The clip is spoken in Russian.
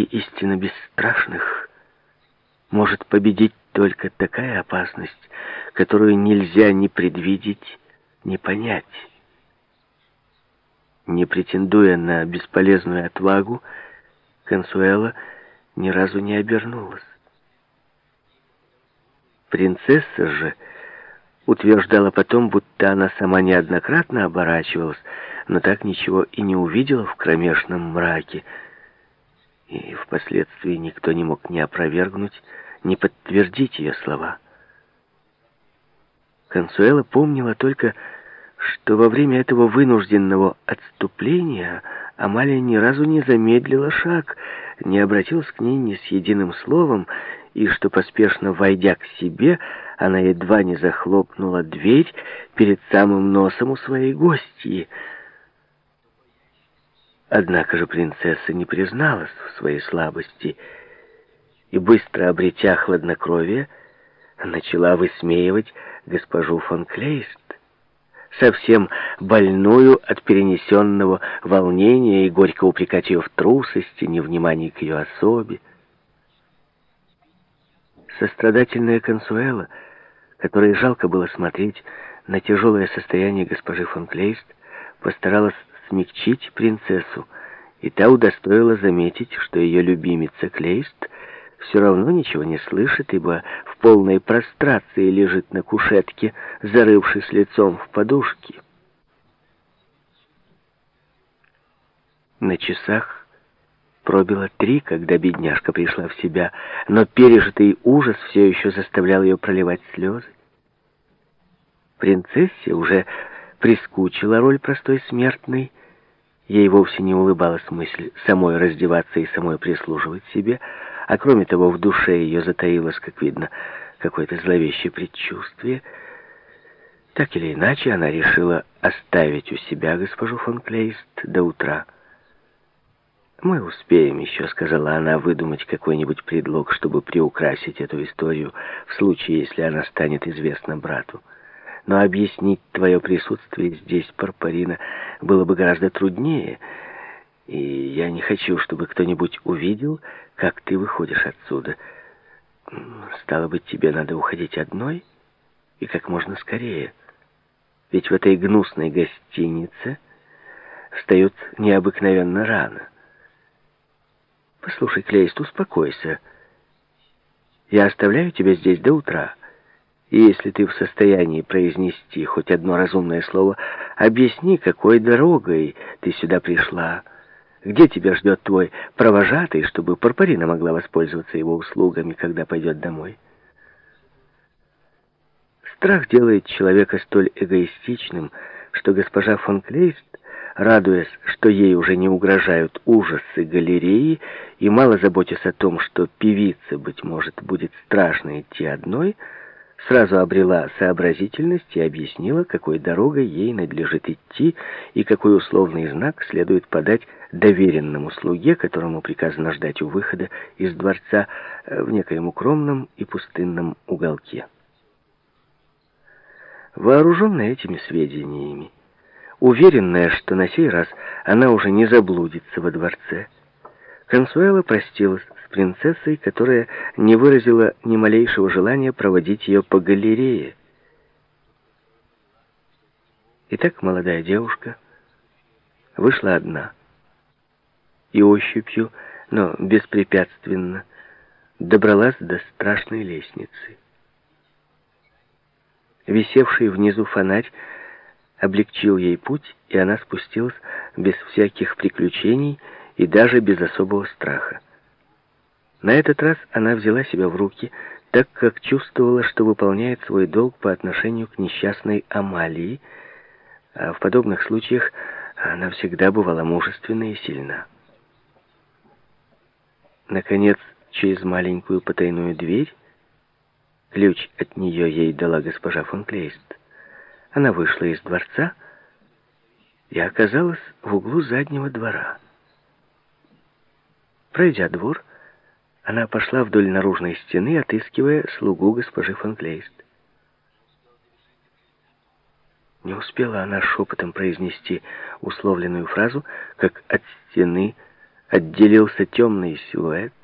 и истинно бесстрашных может победить только такая опасность, которую нельзя ни предвидеть, ни понять. Не претендуя на бесполезную отвагу, Консуэла ни разу не обернулась. Принцесса же утверждала потом, будто она сама неоднократно оборачивалась, но так ничего и не увидела в кромешном мраке, и впоследствии никто не мог ни опровергнуть, ни подтвердить ее слова. Консуэла помнила только, что во время этого вынужденного отступления Амалия ни разу не замедлила шаг, не обратилась к ней ни с единым словом, и что, поспешно войдя к себе, она едва не захлопнула дверь перед самым носом у своей гостьи. Однако же принцесса не призналась в своей слабости и, быстро обретя хладнокровие, начала высмеивать госпожу фон Клейст, совсем больную от перенесенного волнения и горько упрекать ее в трусости, невнимании к ее особе. Сострадательная Консуэла, которой жалко было смотреть на тяжелое состояние госпожи фон Клейст, постаралась смягчить принцессу, и та удостоила заметить, что ее любимица Клейст все равно ничего не слышит, ибо в полной прострации лежит на кушетке, зарывшись лицом в подушки. На часах пробило три, когда бедняжка пришла в себя, но пережитый ужас все еще заставлял ее проливать слезы. Принцессе уже прискучила роль простой смертной, Ей вовсе не улыбалась мысль самой раздеваться и самой прислуживать себе, а кроме того в душе ее затаилось, как видно, какое-то зловещее предчувствие. Так или иначе, она решила оставить у себя госпожу фон Клейст до утра. «Мы успеем еще», — сказала она, — «выдумать какой-нибудь предлог, чтобы приукрасить эту историю в случае, если она станет известна брату» но объяснить твое присутствие здесь, Парпарина, было бы гораздо труднее, и я не хочу, чтобы кто-нибудь увидел, как ты выходишь отсюда. Стало быть, тебе надо уходить одной, и как можно скорее. Ведь в этой гнусной гостинице встают необыкновенно рано. Послушай, Клейст, успокойся. Я оставляю тебя здесь до утра. И если ты в состоянии произнести хоть одно разумное слово, объясни, какой дорогой ты сюда пришла. Где тебя ждет твой провожатый, чтобы Парпарина могла воспользоваться его услугами, когда пойдет домой? Страх делает человека столь эгоистичным, что госпожа фон Клейст, радуясь, что ей уже не угрожают ужасы галереи, и мало заботясь о том, что певице, быть может, будет страшно идти одной, — сразу обрела сообразительность и объяснила, какой дорогой ей надлежит идти и какой условный знак следует подать доверенному слуге, которому приказано ждать у выхода из дворца э, в некоем укромном и пустынном уголке. Вооруженная этими сведениями, уверенная, что на сей раз она уже не заблудится во дворце, Консуэла простилась принцессой, которая не выразила ни малейшего желания проводить ее по галерее. Итак, молодая девушка вышла одна и ощупью, но беспрепятственно, добралась до страшной лестницы. Висевший внизу фонарь облегчил ей путь, и она спустилась без всяких приключений и даже без особого страха. На этот раз она взяла себя в руки, так как чувствовала, что выполняет свой долг по отношению к несчастной Амалии, а в подобных случаях она всегда бывала мужественна и сильна. Наконец, через маленькую потайную дверь, ключ от нее ей дала госпожа фон Клейст, она вышла из дворца и оказалась в углу заднего двора. Пройдя двор, она пошла вдоль наружной стены, отыскивая слугу госпожи фон. Не успела она шепотом произнести условленную фразу, как от стены отделился темный силуэт,